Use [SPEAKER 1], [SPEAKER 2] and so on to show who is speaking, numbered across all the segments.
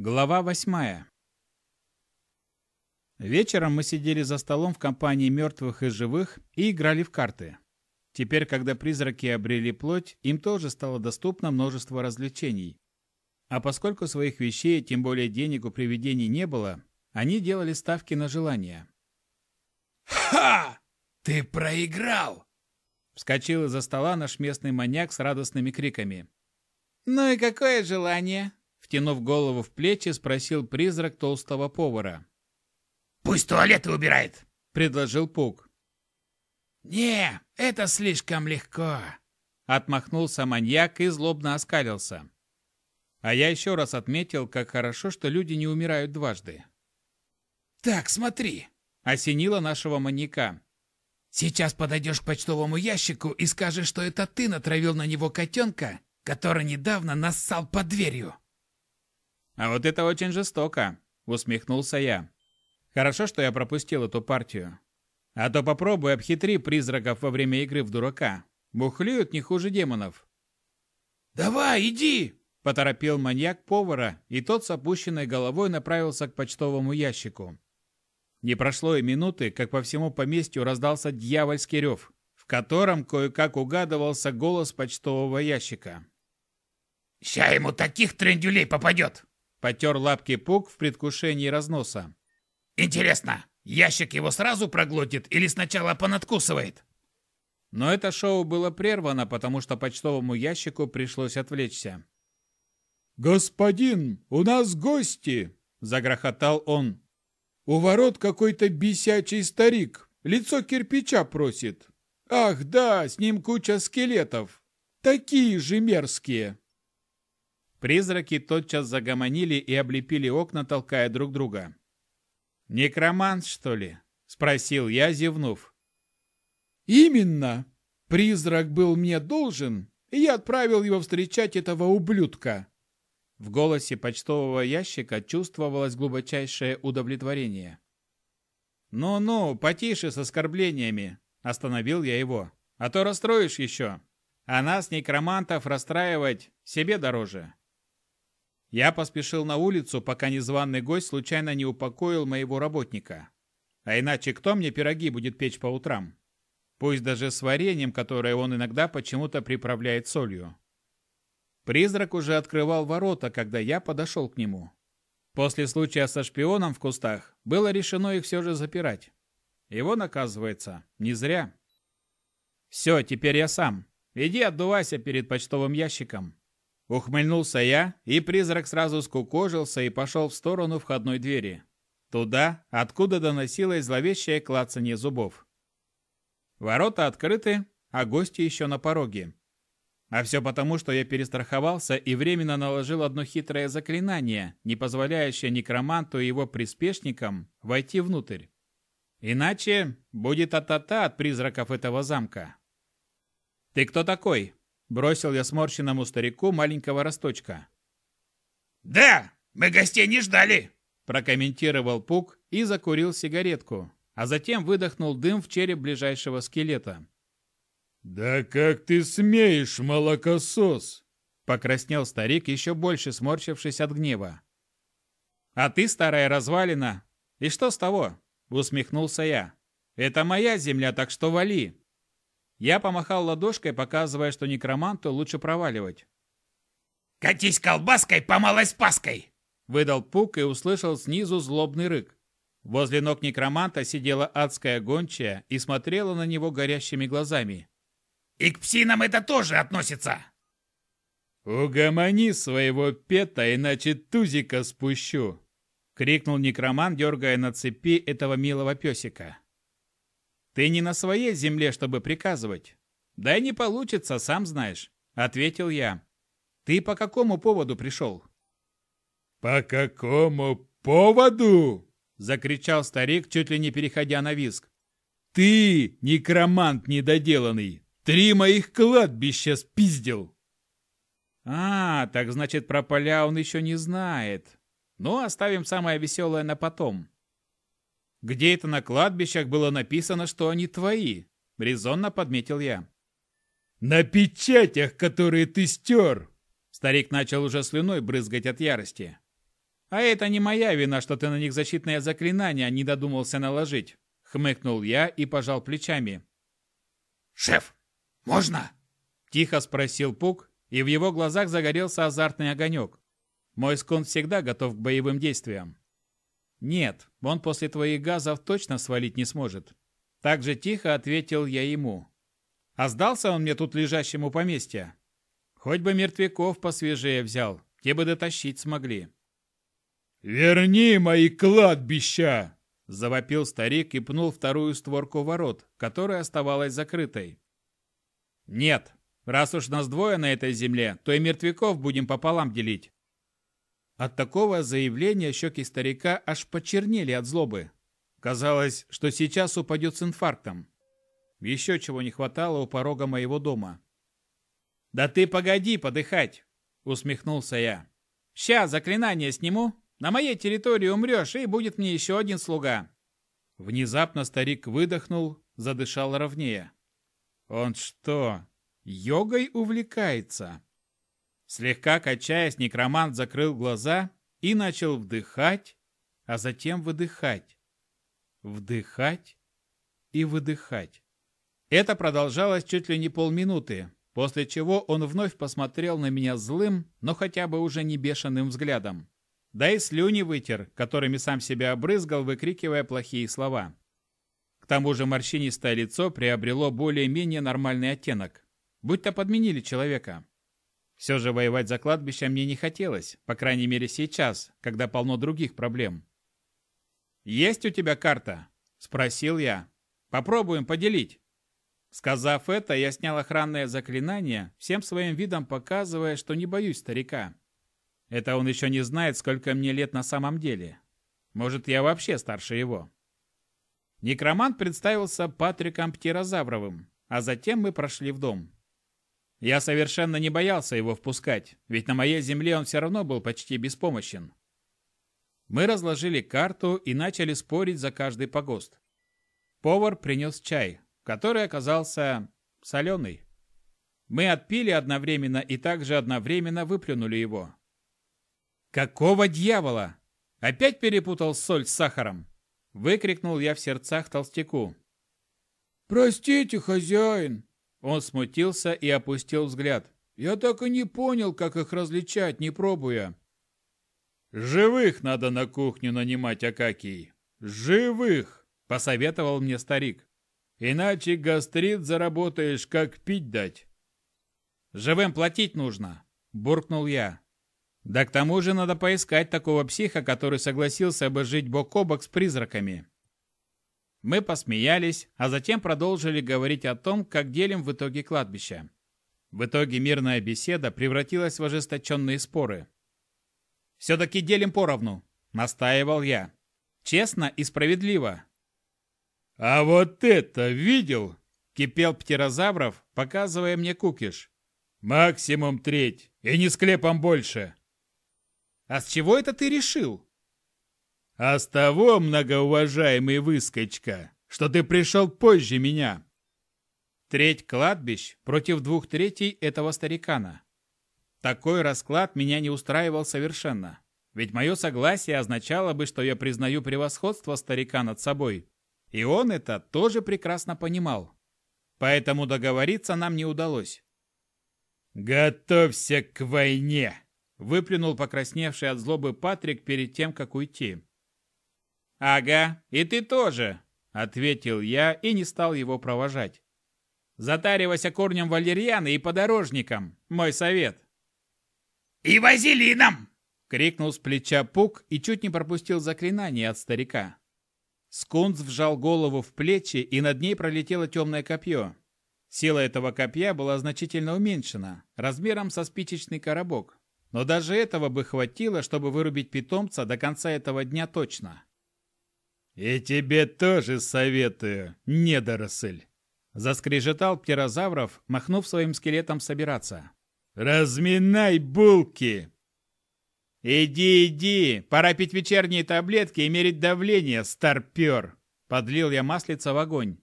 [SPEAKER 1] Глава восьмая. Вечером мы сидели за столом в компании мертвых и живых и играли в карты. Теперь, когда призраки обрели плоть, им тоже стало доступно множество развлечений. А поскольку своих вещей, тем более денег у привидений не было, они делали ставки на желания.
[SPEAKER 2] «Ха! Ты проиграл!»
[SPEAKER 1] Вскочил из-за стола наш местный маньяк с радостными криками.
[SPEAKER 3] «Ну и какое желание?»
[SPEAKER 1] Втянув голову в плечи, спросил призрак толстого повара.
[SPEAKER 2] «Пусть туалеты убирает!»
[SPEAKER 1] — предложил Пук.
[SPEAKER 2] «Не, это слишком легко!»
[SPEAKER 1] Отмахнулся маньяк и злобно оскалился. А я еще раз отметил, как хорошо, что люди не умирают дважды.
[SPEAKER 2] «Так, смотри!»
[SPEAKER 1] — осенило нашего маньяка.
[SPEAKER 2] «Сейчас подойдешь к почтовому ящику и скажешь, что это ты натравил на него котенка, который недавно нассал под дверью!»
[SPEAKER 1] «А вот это очень жестоко», — усмехнулся я. «Хорошо, что я пропустил эту партию. А то попробуй обхитри призраков во время игры в дурака. Бухлюют не хуже демонов».
[SPEAKER 2] «Давай, иди!»
[SPEAKER 1] — поторопил маньяк повара, и тот с опущенной головой направился к почтовому ящику. Не прошло и минуты, как по всему поместью раздался дьявольский рев, в котором кое-как угадывался голос почтового ящика.
[SPEAKER 2] «Ща ему таких трендюлей попадет!»
[SPEAKER 1] Потер лапки Пук в предвкушении разноса.
[SPEAKER 2] «Интересно, ящик его сразу проглотит или сначала понадкусывает?»
[SPEAKER 1] Но это шоу было прервано, потому что почтовому ящику пришлось отвлечься.
[SPEAKER 4] «Господин, у нас гости!» – загрохотал он. «У ворот какой-то бесячий старик, лицо кирпича просит. Ах да, с ним куча скелетов. Такие же мерзкие!»
[SPEAKER 1] Призраки тотчас загомонили и облепили окна, толкая друг друга. «Некромант, что ли?» – спросил я, зевнув.
[SPEAKER 4] «Именно! Призрак был мне должен, и я отправил его встречать этого ублюдка!»
[SPEAKER 1] В голосе почтового ящика чувствовалось глубочайшее удовлетворение. «Ну-ну, потише с оскорблениями!» – остановил я его. «А то расстроишь еще. А нас, некромантов, расстраивать себе дороже». Я поспешил на улицу, пока незваный гость случайно не упокоил моего работника. А иначе кто мне пироги будет печь по утрам? Пусть даже с вареньем, которое он иногда почему-то приправляет солью. Призрак уже открывал ворота, когда я подошел к нему. После случая со шпионом в кустах было решено их все же запирать. Его наказывается не зря. Все, теперь я сам. Иди отдувайся перед почтовым ящиком. Ухмыльнулся я, и призрак сразу скукожился и пошел в сторону входной двери. Туда, откуда доносилось зловещее клацанье зубов. Ворота открыты, а гости еще на пороге. А все потому, что я перестраховался и временно наложил одно хитрое заклинание, не позволяющее некроманту и его приспешникам войти внутрь. Иначе будет атата от призраков этого замка. «Ты кто такой?» Бросил я сморщенному старику маленького росточка.
[SPEAKER 2] «Да, мы гостей не ждали!»
[SPEAKER 1] Прокомментировал Пук и закурил сигаретку, а затем выдохнул дым в череп ближайшего скелета.
[SPEAKER 4] «Да как ты смеешь, молокосос!»
[SPEAKER 1] Покраснел старик, еще больше сморщившись от гнева. «А ты, старая развалина! И что с того?» Усмехнулся я. «Это моя земля, так что вали!» Я помахал ладошкой, показывая, что некроманту лучше проваливать.
[SPEAKER 2] «Катись колбаской по малой спаской!»
[SPEAKER 1] Выдал пук и услышал снизу злобный рык. Возле ног некроманта сидела адская гончая и смотрела на него горящими глазами.
[SPEAKER 2] «И к псинам это тоже относится!»
[SPEAKER 4] «Угомони своего пета, иначе тузика спущу!» — крикнул некроман, дергая на цепи этого милого песика.
[SPEAKER 1] Ты не на своей земле, чтобы приказывать. Да и не получится, сам знаешь, ответил я. Ты по какому поводу пришел?
[SPEAKER 4] По какому поводу?
[SPEAKER 1] Закричал старик, чуть ли не переходя на визг.
[SPEAKER 4] Ты, некромант недоделанный, три моих кладбища спиздил.
[SPEAKER 1] А, так значит, про поля он еще не знает. Ну, оставим самое веселое на потом. Где это на кладбищах было написано, что они твои? Резонно подметил я.
[SPEAKER 4] На печатях, которые ты стер.
[SPEAKER 1] Старик начал уже слюной брызгать от ярости. А это не моя вина, что ты на них защитное заклинание не додумался наложить. Хмыкнул я и пожал плечами.
[SPEAKER 2] «Шеф, можно?»
[SPEAKER 1] Тихо спросил Пук, и в его глазах загорелся азартный огонек. Мой скон всегда готов к боевым действиям. Нет, он после твоих газов точно свалить не сможет. Так же тихо ответил я ему. А сдался он мне тут лежащему поместья. Хоть бы мертвяков посвежее взял, те бы дотащить смогли.
[SPEAKER 4] «Верни мои кладбища!»
[SPEAKER 1] Завопил старик и пнул вторую створку ворот, которая оставалась закрытой. «Нет, раз уж нас двое на этой земле, то и мертвяков будем пополам делить». От такого заявления щеки старика аж почернели от злобы. Казалось, что сейчас упадет с инфарктом. Еще чего не хватало у порога моего дома. «Да ты погоди подыхать!» — усмехнулся я. «Ща заклинание сниму, на моей территории умрешь, и будет мне еще один слуга». Внезапно старик выдохнул, задышал ровнее. «Он что, йогой увлекается?» Слегка качаясь, некромант закрыл глаза и начал вдыхать, а затем выдыхать. Вдыхать и выдыхать. Это продолжалось чуть ли не полминуты, после чего он вновь посмотрел на меня злым, но хотя бы уже не бешеным взглядом. Да и слюни вытер, которыми сам себя обрызгал, выкрикивая плохие слова. К тому же морщинистое лицо приобрело более-менее нормальный оттенок, будто подменили человека. Все же воевать за кладбище мне не хотелось, по крайней мере сейчас, когда полно других проблем. «Есть у тебя карта?» – спросил я. «Попробуем поделить». Сказав это, я снял охранное заклинание, всем своим видом показывая, что не боюсь старика. Это он еще не знает, сколько мне лет на самом деле. Может, я вообще старше его. Некромант представился Патриком Птерозавровым, а затем мы прошли в дом. Я совершенно не боялся его впускать, ведь на моей земле он все равно был почти беспомощен. Мы разложили карту и начали спорить за каждый погост. Повар принес чай, который оказался соленый. Мы отпили одновременно и также одновременно выплюнули его. «Какого дьявола? Опять перепутал соль с сахаром?» Выкрикнул я в сердцах толстяку.
[SPEAKER 4] «Простите, хозяин!»
[SPEAKER 1] Он смутился и опустил взгляд.
[SPEAKER 4] «Я так и не понял, как их различать, не пробуя».
[SPEAKER 1] «Живых надо на кухню нанимать, Акакий! Живых!» – посоветовал мне старик. Иначе гастрит заработаешь, как пить дать. Живым платить нужно, буркнул я. Да к тому же надо поискать такого психа, который согласился бы жить бок о бок с призраками. Мы посмеялись, а затем продолжили говорить о том, как делим в итоге кладбище. В итоге мирная беседа превратилась в ожесточенные споры. «Все-таки делим поровну», — настаивал я. «Честно и справедливо,
[SPEAKER 4] «А вот это видел?»
[SPEAKER 1] – кипел птерозавров, показывая мне кукиш.
[SPEAKER 4] «Максимум треть, и не склепом больше».
[SPEAKER 1] «А с чего это ты решил?»
[SPEAKER 4] «А с того, многоуважаемый выскочка, что ты пришел позже меня».
[SPEAKER 1] Треть кладбищ против двух третей этого старикана. Такой расклад меня не устраивал совершенно. Ведь мое согласие означало бы, что я признаю превосходство старика над собой. И он это тоже прекрасно понимал. Поэтому договориться нам не удалось.
[SPEAKER 4] «Готовься к войне!»
[SPEAKER 1] – выплюнул покрасневший от злобы Патрик перед тем, как уйти. «Ага, и ты тоже!» – ответил я и не стал его провожать. «Затаривайся корнем валерьяны и подорожником, мой совет!»
[SPEAKER 2] «И вазелином!»
[SPEAKER 1] — крикнул с плеча Пук и чуть не пропустил заклинание от старика. Скунс вжал голову в плечи, и над ней пролетело темное копье. Сила этого копья была значительно уменьшена, размером со спичечный коробок. Но даже этого бы хватило, чтобы вырубить питомца до конца этого дня точно.
[SPEAKER 4] «И тебе тоже советую, недоросль!»
[SPEAKER 1] Заскрежетал птерозавров, махнув своим скелетом собираться.
[SPEAKER 4] «Разминай булки!»
[SPEAKER 1] «Иди, иди! Пора пить вечерние таблетки и мерить давление, старпер!» Подлил я маслица в огонь.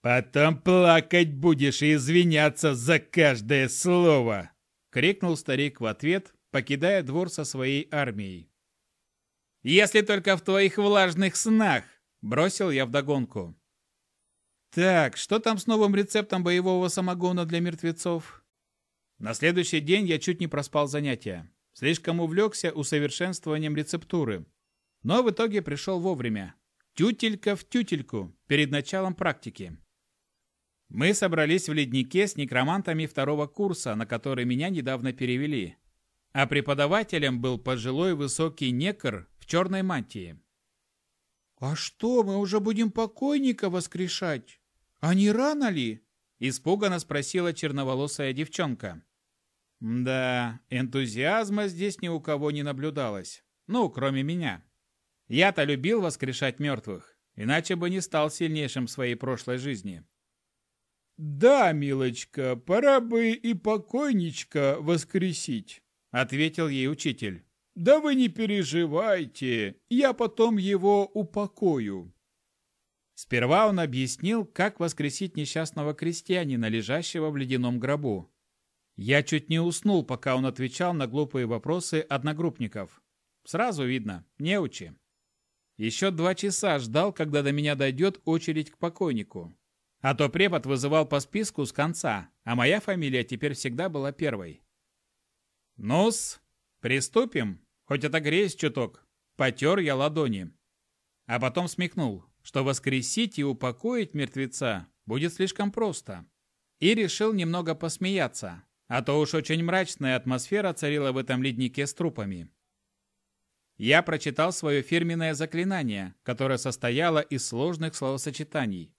[SPEAKER 4] «Потом плакать будешь и извиняться за каждое слово!»
[SPEAKER 1] Крикнул старик в ответ, покидая двор со своей армией. Если только в твоих влажных снах, бросил я вдогонку. Так, что там с новым рецептом боевого самогона для мертвецов? На следующий день я чуть не проспал занятия. Слишком увлекся усовершенствованием рецептуры. Но в итоге пришел вовремя. Тютелька в тютельку перед началом практики. Мы собрались в леднике с некромантами второго курса, на который меня недавно перевели. А преподавателем был пожилой высокий некр в черной мантии.
[SPEAKER 4] «А что, мы уже будем покойника воскрешать? А не рано ли?»
[SPEAKER 1] Испуганно спросила черноволосая девчонка. Да, энтузиазма здесь ни у кого не наблюдалось. Ну, кроме меня. Я-то любил воскрешать мертвых, иначе бы не стал сильнейшим в своей прошлой жизни.
[SPEAKER 4] «Да, милочка, пора бы и покойничка воскресить», — ответил ей учитель. «Да вы не переживайте, я потом его упокою».
[SPEAKER 1] Сперва он объяснил, как воскресить несчастного крестьянина, лежащего в ледяном гробу. Я чуть не уснул, пока он отвечал на глупые вопросы одногруппников. Сразу видно, неучи. Еще два часа ждал, когда до меня дойдет очередь к покойнику. А то препод вызывал по списку с конца, а моя фамилия теперь всегда была первой. «Ну-с, приступим, хоть отогреюсь чуток». Потер я ладони. А потом смехнул, что воскресить и упокоить мертвеца будет слишком просто. И решил немного посмеяться, а то уж очень мрачная атмосфера царила в этом леднике с трупами. Я прочитал свое фирменное заклинание, которое состояло из сложных словосочетаний.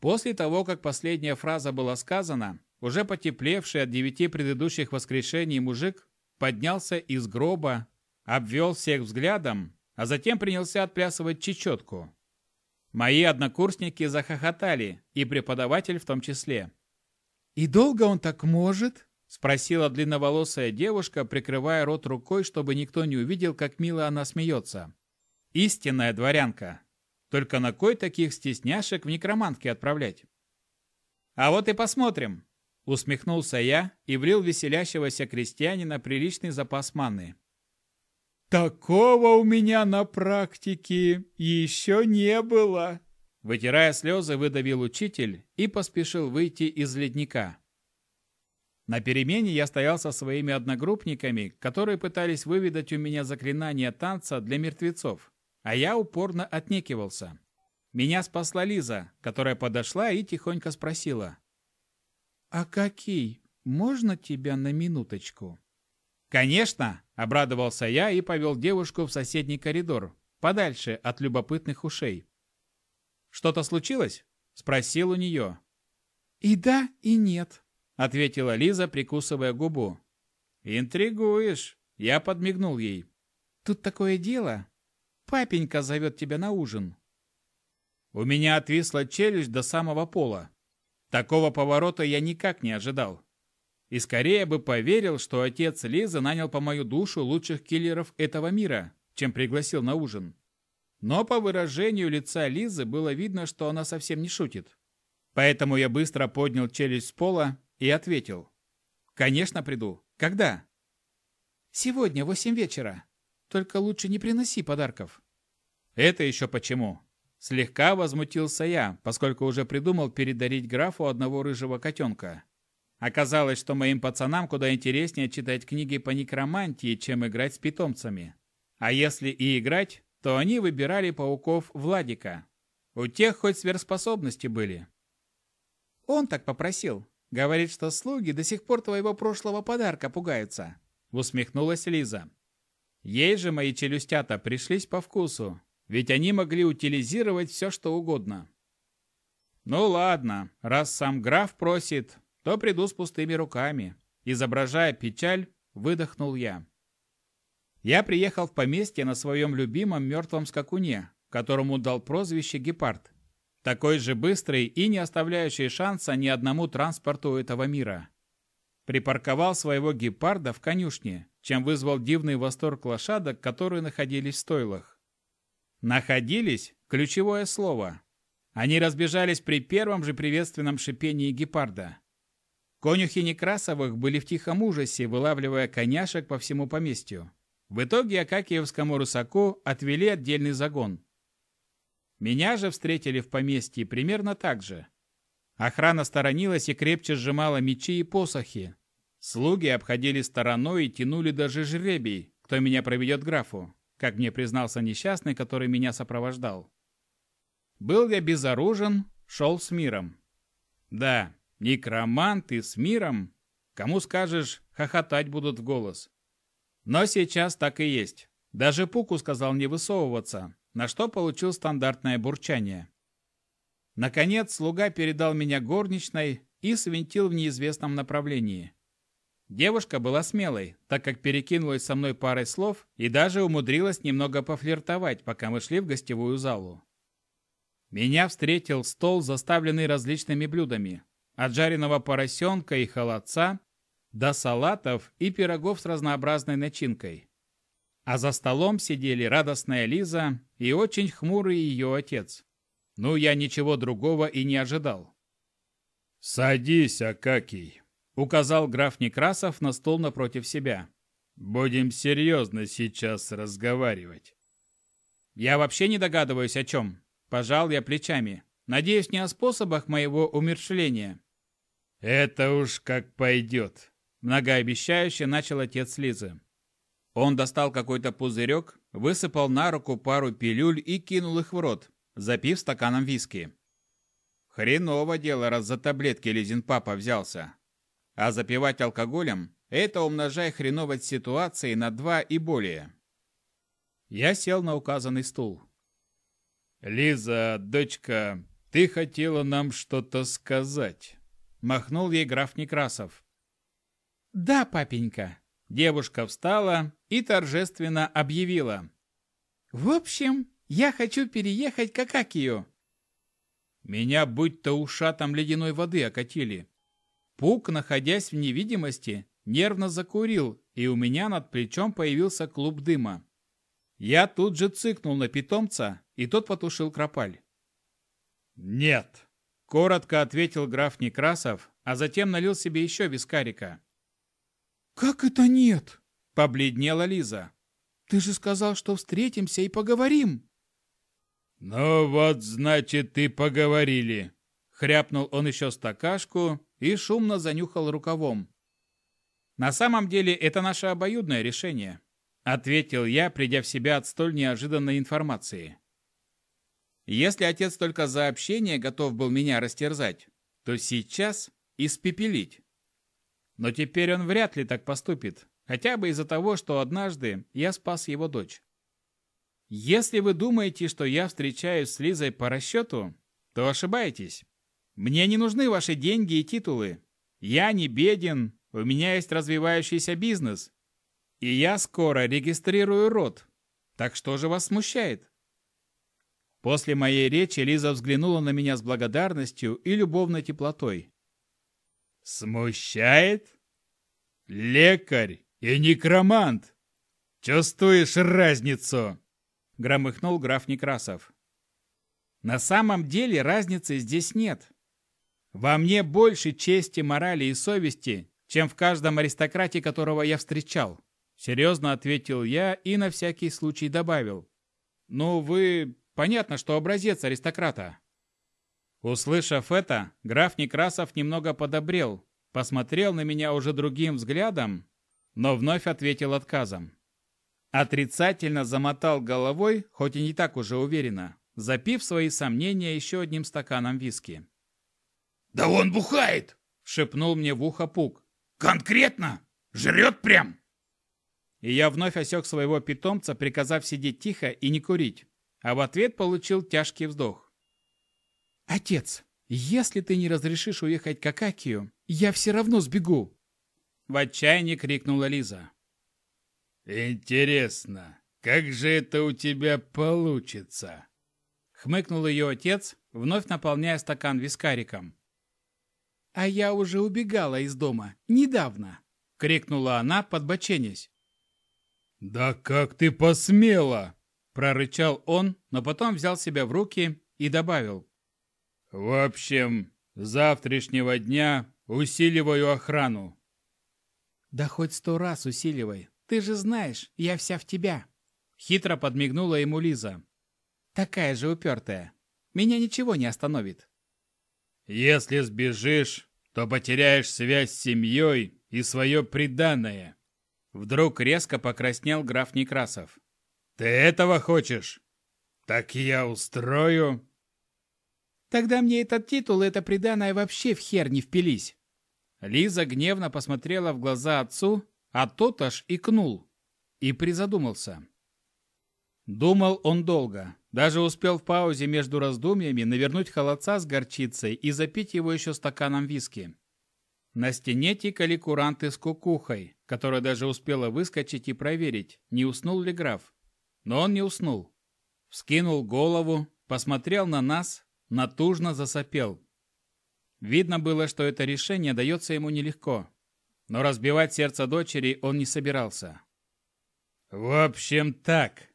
[SPEAKER 1] После того, как последняя фраза была сказана, уже потеплевший от девяти предыдущих воскрешений мужик поднялся из гроба, обвел всех взглядом, а затем принялся отплясывать чечетку. Мои однокурсники захохотали, и преподаватель в том числе.
[SPEAKER 4] «И долго он так может?»
[SPEAKER 1] Спросила длинноволосая девушка, прикрывая рот рукой, чтобы никто не увидел, как мило она смеется. Истинная дворянка. Только на кой таких стесняшек в некромантке отправлять? А вот и посмотрим. Усмехнулся я и влил веселящегося крестьянина приличный запас маны.
[SPEAKER 4] «Такого у меня на практике еще не было!»
[SPEAKER 1] Вытирая слезы, выдавил учитель и поспешил выйти из ледника. На перемене я стоял со своими одногруппниками, которые пытались выведать у меня заклинание танца для мертвецов, а я упорно отнекивался. Меня спасла Лиза, которая подошла и тихонько спросила.
[SPEAKER 4] «А какие? Можно тебя на минуточку?»
[SPEAKER 1] «Конечно!» – обрадовался я и повел девушку в соседний коридор, подальше от любопытных ушей. «Что-то случилось?» – спросил у нее.
[SPEAKER 4] «И да, и нет»,
[SPEAKER 1] ответила Лиза, прикусывая губу. Интригуешь. Я подмигнул ей.
[SPEAKER 4] Тут такое дело. Папенька зовет тебя на ужин.
[SPEAKER 1] У меня отвисла челюсть до самого пола. Такого поворота я никак не ожидал. И скорее бы поверил, что отец Лизы нанял по мою душу лучших киллеров этого мира, чем пригласил на ужин. Но по выражению лица Лизы было видно, что она совсем не шутит. Поэтому я быстро поднял челюсть с пола и ответил. «Конечно приду. Когда?»
[SPEAKER 4] «Сегодня, восемь вечера. Только лучше не приноси подарков».
[SPEAKER 1] «Это еще почему?» Слегка возмутился я, поскольку уже придумал передарить графу одного рыжего котенка. Оказалось, что моим пацанам куда интереснее читать книги по некромантии, чем играть с питомцами. А если и играть, то они выбирали пауков Владика. У тех хоть сверхспособности были.
[SPEAKER 4] Он так попросил. Говорит, что слуги до сих пор твоего прошлого подарка пугаются.
[SPEAKER 1] Усмехнулась Лиза. Ей же мои челюстята пришлись по вкусу, ведь они могли утилизировать все, что угодно. Ну ладно, раз сам граф просит, то приду с пустыми руками. Изображая печаль, выдохнул я. Я приехал в поместье на своем любимом мертвом скакуне, которому дал прозвище Гепард. Такой же быстрый и не оставляющий шанса ни одному транспорту этого мира. Припарковал своего гепарда в конюшне, чем вызвал дивный восторг лошадок, которые находились в стойлах. Находились – ключевое слово. Они разбежались при первом же приветственном шипении гепарда. Конюхи Некрасовых были в тихом ужасе, вылавливая коняшек по всему поместью. В итоге Акакиевскому рысаку отвели отдельный загон. Меня же встретили в поместье примерно так же. Охрана сторонилась и крепче сжимала мечи и посохи. Слуги обходили стороной и тянули даже жребий, кто меня проведет графу, как мне признался несчастный, который меня сопровождал. Был я безоружен, шел с миром. Да, некромант и с миром. Кому скажешь, хохотать будут в голос. Но сейчас так и есть. Даже Пуку сказал не высовываться, на что получил стандартное бурчание. Наконец, слуга передал меня горничной и свинтил в неизвестном направлении. Девушка была смелой, так как перекинулась со мной парой слов и даже умудрилась немного пофлиртовать, пока мы шли в гостевую залу. Меня встретил стол, заставленный различными блюдами. От жареного поросенка и холодца до салатов и пирогов с разнообразной начинкой. А за столом сидели радостная Лиза и очень хмурый ее отец. Ну, я ничего другого и не ожидал.
[SPEAKER 4] «Садись, Акакий», — указал граф Некрасов на стол напротив себя. «Будем серьезно сейчас разговаривать».
[SPEAKER 1] «Я вообще не догадываюсь, о чем», Пожал я плечами. Надеюсь, не о способах моего умершления.
[SPEAKER 4] Это уж как пойдет.
[SPEAKER 1] Многообещающе начал отец Лизы. Он достал какой-то пузырек, высыпал на руку пару пилюль и кинул их в рот, запив стаканом виски. Хреново дело, раз за таблетки Лизин папа взялся. А запивать алкоголем – это умножай хреновость ситуации на два и более. Я сел на указанный стул.
[SPEAKER 4] «Лиза, дочка, ты хотела нам что-то сказать?»
[SPEAKER 1] Махнул ей граф Некрасов.
[SPEAKER 3] «Да, папенька».
[SPEAKER 1] Девушка встала и торжественно объявила.
[SPEAKER 3] «В общем, я хочу переехать к Акакию».
[SPEAKER 1] Меня будь-то ушатом ледяной воды окатили. Пук, находясь в невидимости, нервно закурил, и у меня над плечом появился клуб дыма. Я тут же цыкнул на питомца, и тот потушил кропаль.
[SPEAKER 4] «Нет!»
[SPEAKER 1] – коротко ответил граф Некрасов, а затем налил себе еще вискарика.
[SPEAKER 3] «Как это нет?»
[SPEAKER 1] – побледнела Лиза.
[SPEAKER 3] «Ты же сказал, что встретимся и поговорим!»
[SPEAKER 4] «Ну вот, значит, и поговорили!»
[SPEAKER 1] Хряпнул он еще стакашку и шумно занюхал рукавом. «На самом деле это наше обоюдное решение», — ответил я, придя в себя от столь неожиданной информации. Если отец только за общение готов был меня растерзать, то сейчас испепелить. Но теперь он вряд ли так поступит, хотя бы из-за того, что однажды я спас его дочь. Если вы думаете, что я встречаюсь с Лизой по расчету, то ошибаетесь. Мне не нужны ваши деньги и титулы. Я не беден, у меня есть развивающийся бизнес. И я скоро регистрирую род. Так что же вас смущает? После моей речи Лиза взглянула на меня с благодарностью и любовной теплотой.
[SPEAKER 4] «Смущает? Лекарь и некромант! Чувствуешь разницу?» — громыхнул граф Некрасов.
[SPEAKER 1] «На самом деле разницы здесь нет. Во мне больше чести, морали и совести, чем в каждом аристократе, которого я встречал», — серьезно ответил я и на всякий случай добавил. «Ну, вы Понятно, что образец аристократа. Услышав это, граф Некрасов немного подобрел, посмотрел на меня уже другим взглядом, но вновь ответил отказом. Отрицательно замотал головой, хоть и не так уже уверенно, запив свои сомнения еще одним стаканом виски.
[SPEAKER 2] «Да он бухает!»
[SPEAKER 1] — шепнул мне в ухо Пук.
[SPEAKER 2] «Конкретно! Жрет прям!»
[SPEAKER 1] И я вновь осек своего питомца, приказав сидеть тихо и не курить а в ответ получил тяжкий вздох.
[SPEAKER 3] «Отец, если ты не разрешишь уехать к Акакию, я все равно сбегу!»
[SPEAKER 1] В отчаянии крикнула Лиза.
[SPEAKER 4] «Интересно, как же это у тебя получится?»
[SPEAKER 1] Хмыкнул ее отец, вновь наполняя стакан вискариком.
[SPEAKER 3] «А я уже убегала из дома, недавно!»
[SPEAKER 1] Крикнула она, подбоченясь.
[SPEAKER 4] «Да как ты посмела!»
[SPEAKER 1] Прорычал он, но потом взял себя в руки и добавил.
[SPEAKER 4] «В общем, с завтрашнего дня усиливаю охрану».
[SPEAKER 3] «Да хоть сто раз усиливай, Ты же знаешь, я вся в тебя.
[SPEAKER 1] Хитро подмигнула ему Лиза.
[SPEAKER 3] Такая же упертая. Меня ничего не остановит.
[SPEAKER 4] Если сбежишь, то потеряешь связь с семьей и свое преданное.
[SPEAKER 1] Вдруг резко покраснел граф Некрасов.
[SPEAKER 4] Ты этого хочешь? Так я устрою.
[SPEAKER 3] Тогда мне этот титул и это преданное вообще в хер не впились.
[SPEAKER 1] Лиза гневно посмотрела в глаза отцу, а тот аж икнул и призадумался. Думал он долго, даже успел в паузе между раздумьями навернуть холодца с горчицей и запить его еще стаканом виски. На стене тикали куранты с кукухой, которая даже успела выскочить и проверить, не уснул ли граф. Но он не уснул. Вскинул голову, посмотрел на нас, натужно засопел. Видно было, что это решение дается ему нелегко. Но разбивать сердце дочери он не собирался.
[SPEAKER 4] «В общем, так».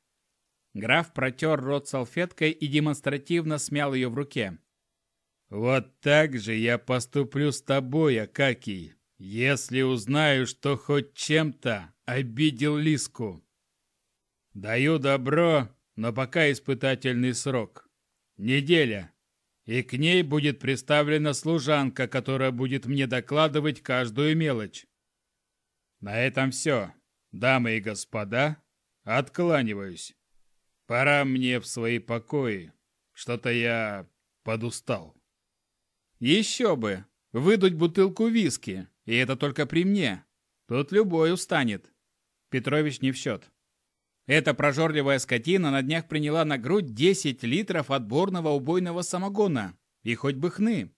[SPEAKER 1] Граф протер рот салфеткой и демонстративно смял ее в руке.
[SPEAKER 4] «Вот так же я поступлю с тобой, Акакий, если узнаю, что хоть чем-то обидел Лиску. Даю добро, но пока испытательный срок. Неделя и к ней будет представлена служанка, которая будет мне докладывать каждую мелочь. На этом все. Дамы и господа, откланиваюсь. Пора мне в свои покои. Что-то я подустал.
[SPEAKER 1] Еще бы! Выдуть бутылку виски, и это только при мне. Тут любой устанет. Петрович не в счет. Эта прожорливая скотина на днях приняла на грудь 10 литров отборного убойного самогона. И хоть бы хны.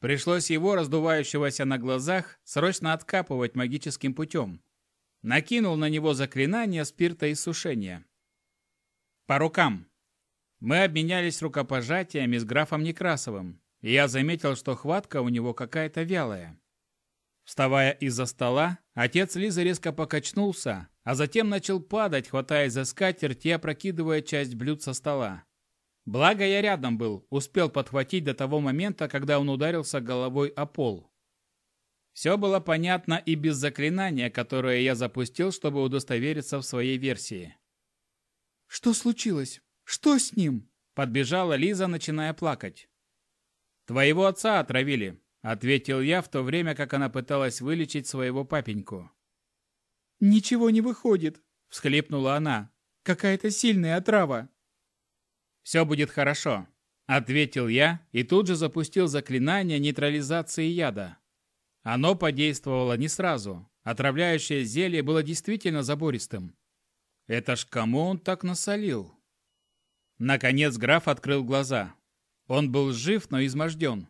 [SPEAKER 1] Пришлось его, раздувающегося на глазах, срочно откапывать магическим путем. Накинул на него заклинание спирта и сушения. По рукам. Мы обменялись рукопожатиями с графом Некрасовым, и я заметил, что хватка у него какая-то вялая. Вставая из-за стола, отец Лизы резко покачнулся, а затем начал падать, хватаясь за скатерть и опрокидывая часть блюд со стола. Благо я рядом был, успел подхватить до того момента, когда он ударился головой о пол. Все было понятно и без заклинания, которое я запустил, чтобы удостовериться в своей версии.
[SPEAKER 3] «Что случилось? Что с ним?»
[SPEAKER 1] Подбежала Лиза, начиная плакать. «Твоего отца отравили», — ответил я, в то время как она пыталась вылечить своего папеньку.
[SPEAKER 3] «Ничего не выходит», — всхлипнула она. «Какая-то сильная отрава».
[SPEAKER 1] «Все будет хорошо», — ответил я и тут же запустил заклинание нейтрализации яда. Оно подействовало не сразу. Отравляющее зелье было действительно забористым. Это ж кому он так насолил? Наконец граф открыл глаза. Он был жив, но изможден.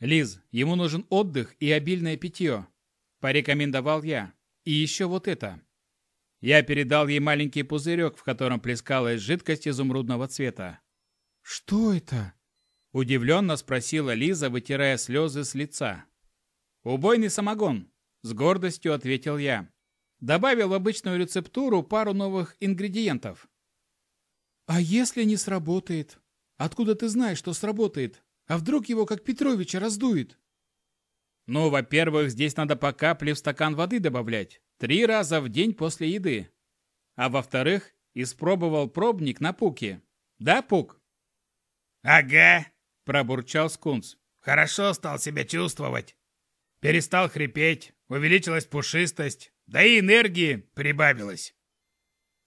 [SPEAKER 1] «Лиз, ему нужен отдых и обильное питье», – порекомендовал я. И еще вот это. Я передал ей маленький пузырек, в котором плескалась жидкость изумрудного цвета.
[SPEAKER 3] «Что это?»
[SPEAKER 1] – удивленно спросила Лиза, вытирая слезы с лица. «Убойный самогон», – с гордостью ответил я. Добавил в обычную рецептуру пару новых ингредиентов.
[SPEAKER 3] «А если не сработает? Откуда ты знаешь, что сработает? А вдруг его, как Петровича, раздует?»
[SPEAKER 1] Ну, во-первых, здесь надо по капле в стакан воды добавлять. Три раза в день после еды. А во-вторых, испробовал пробник на Пуке. Да, Пук?
[SPEAKER 5] «Ага», —
[SPEAKER 1] пробурчал Скунс.
[SPEAKER 5] «Хорошо стал себя чувствовать. Перестал хрипеть, увеличилась пушистость, да и энергии прибавилось».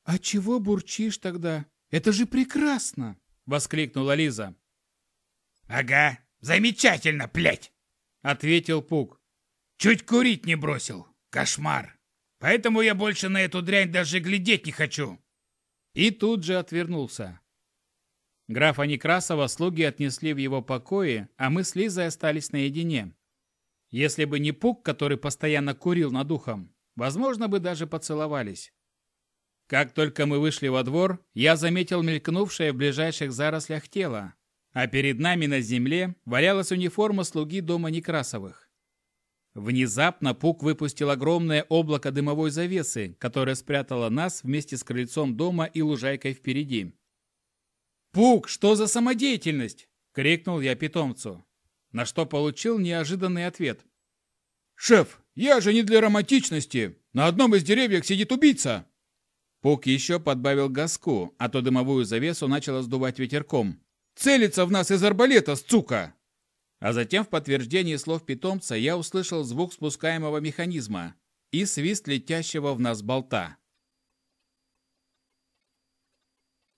[SPEAKER 3] «А чего бурчишь тогда? Это же прекрасно!»
[SPEAKER 1] — воскликнула Лиза.
[SPEAKER 5] «Ага, замечательно, плять!»
[SPEAKER 1] — ответил Пук.
[SPEAKER 5] «Чуть курить не бросил. Кошмар. Поэтому я больше на эту дрянь даже глядеть не хочу».
[SPEAKER 1] И тут же отвернулся. Графа Некрасова слуги отнесли в его покои, а мы с Лизой остались наедине. Если бы не Пук, который постоянно курил над ухом, возможно бы даже поцеловались. Как только мы вышли во двор, я заметил мелькнувшее в ближайших зарослях тело, а перед нами на земле валялась униформа слуги дома Некрасовых. Внезапно Пук выпустил огромное облако дымовой завесы, которое спрятало нас вместе с крыльцом дома и лужайкой впереди. «Пук, что за самодеятельность?» — крикнул я питомцу, на что получил неожиданный ответ.
[SPEAKER 4] «Шеф, я же не для романтичности. На одном из деревьев сидит убийца!»
[SPEAKER 1] Пук еще подбавил газку, а то дымовую завесу начало сдувать ветерком.
[SPEAKER 4] «Целится в нас из арбалета, сука!»
[SPEAKER 1] А затем в подтверждении слов питомца я услышал звук спускаемого механизма и свист летящего в нас болта.